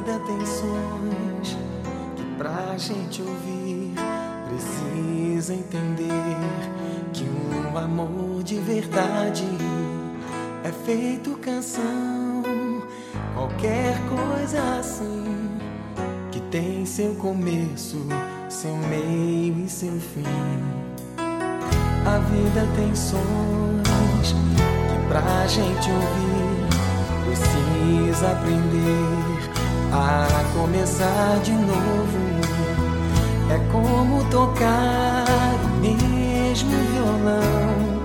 vida tem sons que pra gente ouvir precisa entender que um amor de verdade é feito canção, qualquer coisa assim que tem seu começo, seu meio e seu fim. A vida tem sons que pra gente ouvir precisa aprender a começar de novo. É como tocar o mesmo violão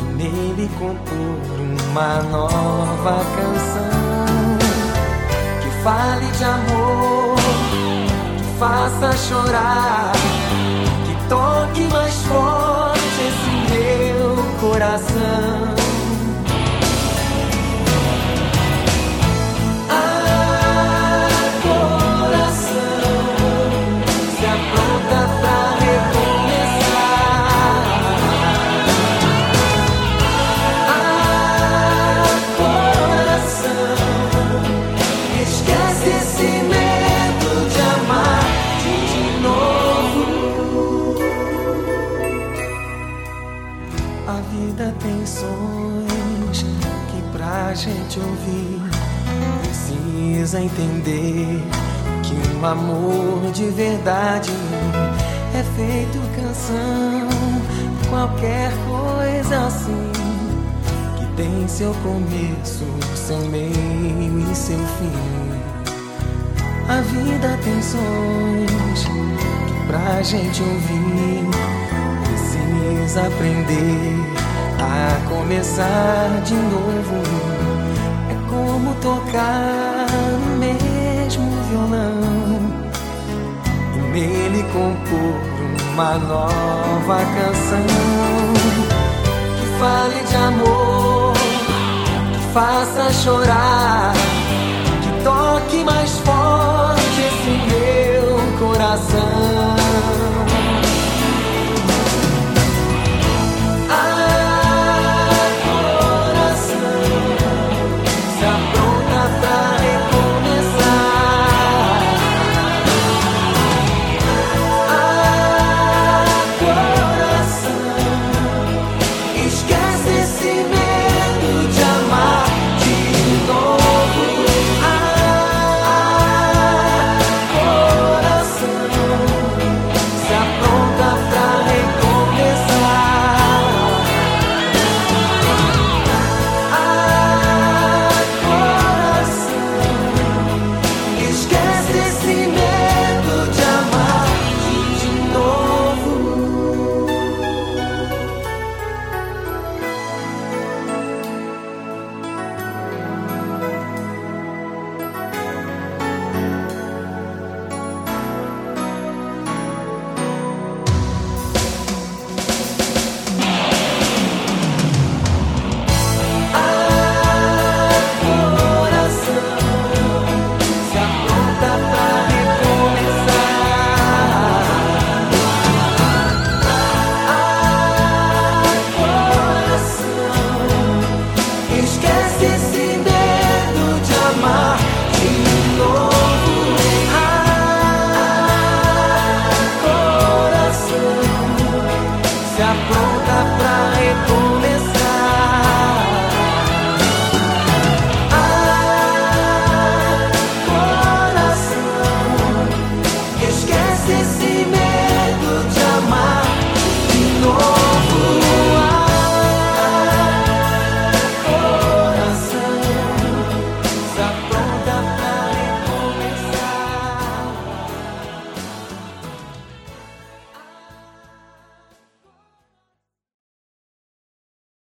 e nele compor uma nova canção que fale de amor, que faça chorar, sons que pra gente ouvir precisa entender que um amor de verdade é feito canção, qualquer coisa assim que tem seu começo, seu meio e seu fim. A vida tem sons que pra gente ouvir precisa aprender a começar de novo. É como tocar no mesmo violão e nele compor uma nova canção que fale de amor, que faça chorar, que toque mais forte esse meu coração.